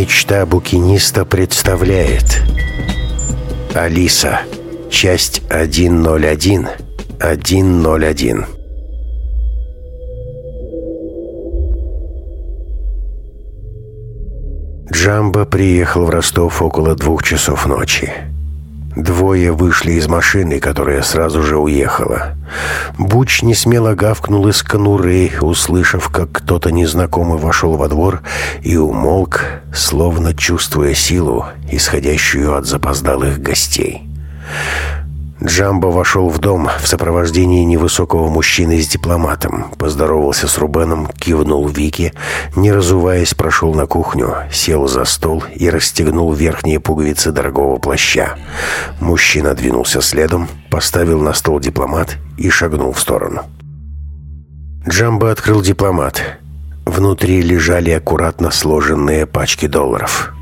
Мечта букиниста представляет Алиса Часть 101 101 Джамбо приехал в Ростов около двух часов ночи. Двое вышли из машины, которая сразу же уехала. Буч несмело гавкнул из конуры, услышав, как кто-то незнакомый вошел во двор и умолк, словно чувствуя силу, исходящую от запоздалых гостей. Джамбо вошел в дом в сопровождении невысокого мужчины с дипломатом, поздоровался с Рубеном, кивнул Вике, не разуваясь, прошел на кухню, сел за стол и расстегнул верхние пуговицы дорогого плаща. Мужчина двинулся следом, поставил на стол дипломат и шагнул в сторону. Джамбо открыл дипломат. Внутри лежали аккуратно сложенные пачки долларов.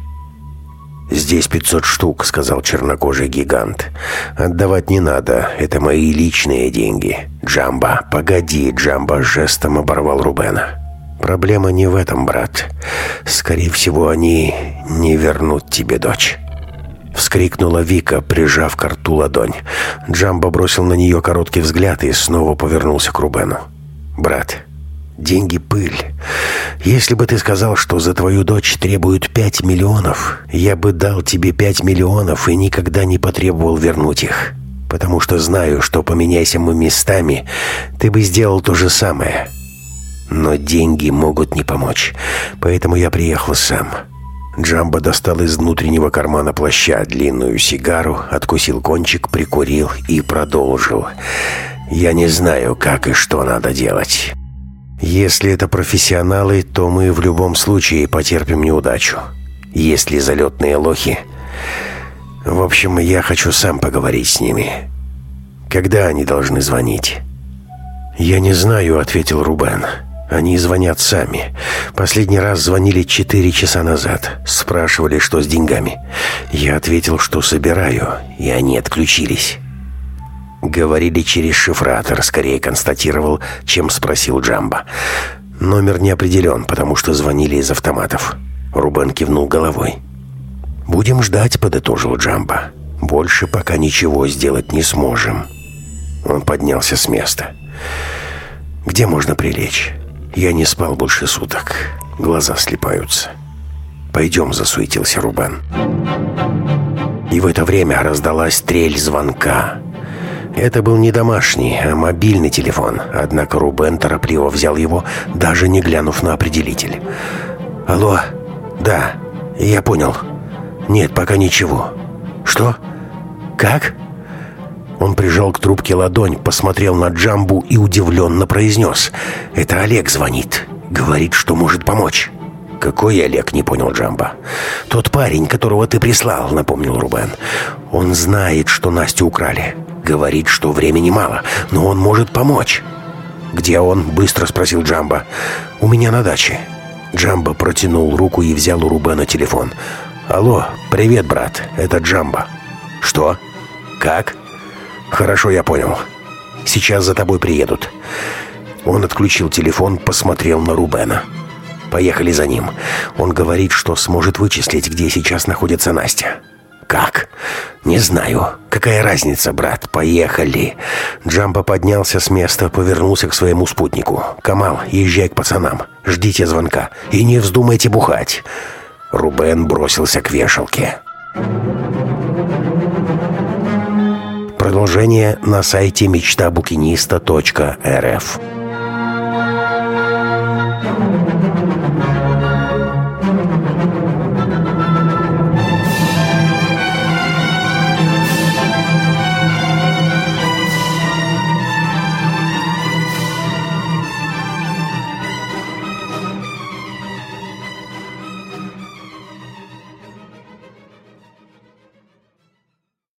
«Здесь пятьсот штук», — сказал чернокожий гигант. «Отдавать не надо, это мои личные деньги. Джамба, погоди», — Джамба жестом оборвал Рубена. «Проблема не в этом, брат. Скорее всего, они не вернут тебе дочь». Вскрикнула Вика, прижав к рту ладонь. Джамба бросил на нее короткий взгляд и снова повернулся к Рубену. «Брат, Деньги — пыль. Если бы ты сказал, что за твою дочь требуют пять миллионов, я бы дал тебе пять миллионов и никогда не потребовал вернуть их. Потому что знаю, что поменяйся мы местами, ты бы сделал то же самое. Но деньги могут не помочь, поэтому я приехал сам». Джамбо достал из внутреннего кармана плаща длинную сигару, откусил кончик, прикурил и продолжил. «Я не знаю, как и что надо делать. Если это профессионалы, то мы в любом случае потерпим неудачу. Если залетные лохи... В общем, я хочу сам поговорить с ними. Когда они должны звонить? «Я не знаю», — ответил Рубен. «Они звонят сами. Последний раз звонили четыре часа назад. Спрашивали, что с деньгами. Я ответил, что собираю, и они отключились». Говорили через шифратор, скорее констатировал, чем спросил Джамба. Номер не определен, потому что звонили из автоматов. Рубен кивнул головой. «Будем ждать», — подытожил Джамба. «Больше пока ничего сделать не сможем». Он поднялся с места. «Где можно прилечь? Я не спал больше суток. Глаза слепаются». «Пойдем», — засуетился Рубен. И в это время раздалась трель звонка. Это был не домашний, а мобильный телефон, однако Рубен торопливо взял его, даже не глянув на определитель. «Алло? Да, я понял. Нет, пока ничего. Что? Как?» Он прижал к трубке ладонь, посмотрел на Джамбу и удивленно произнес. «Это Олег звонит. Говорит, что может помочь». «Какой Олег?» — не понял Джамба. «Тот парень, которого ты прислал», — напомнил Рубен. «Он знает, что Настю украли. Говорит, что времени мало, но он может помочь. «Где он?» — быстро спросил Джамба. «У меня на даче». Джамба протянул руку и взял у Рубена телефон. «Алло, привет, брат, это Джамба». «Что? Как?» «Хорошо, я понял. Сейчас за тобой приедут». Он отключил телефон, посмотрел на Рубена. «Поехали за ним. Он говорит, что сможет вычислить, где сейчас находится Настя». «Как?» «Не знаю. Какая разница, брат? Поехали!» Джампа поднялся с места, повернулся к своему спутнику. «Камал, езжай к пацанам. Ждите звонка. И не вздумайте бухать!» Рубен бросился к вешалке. Продолжение на сайте мечтабукиниста.рф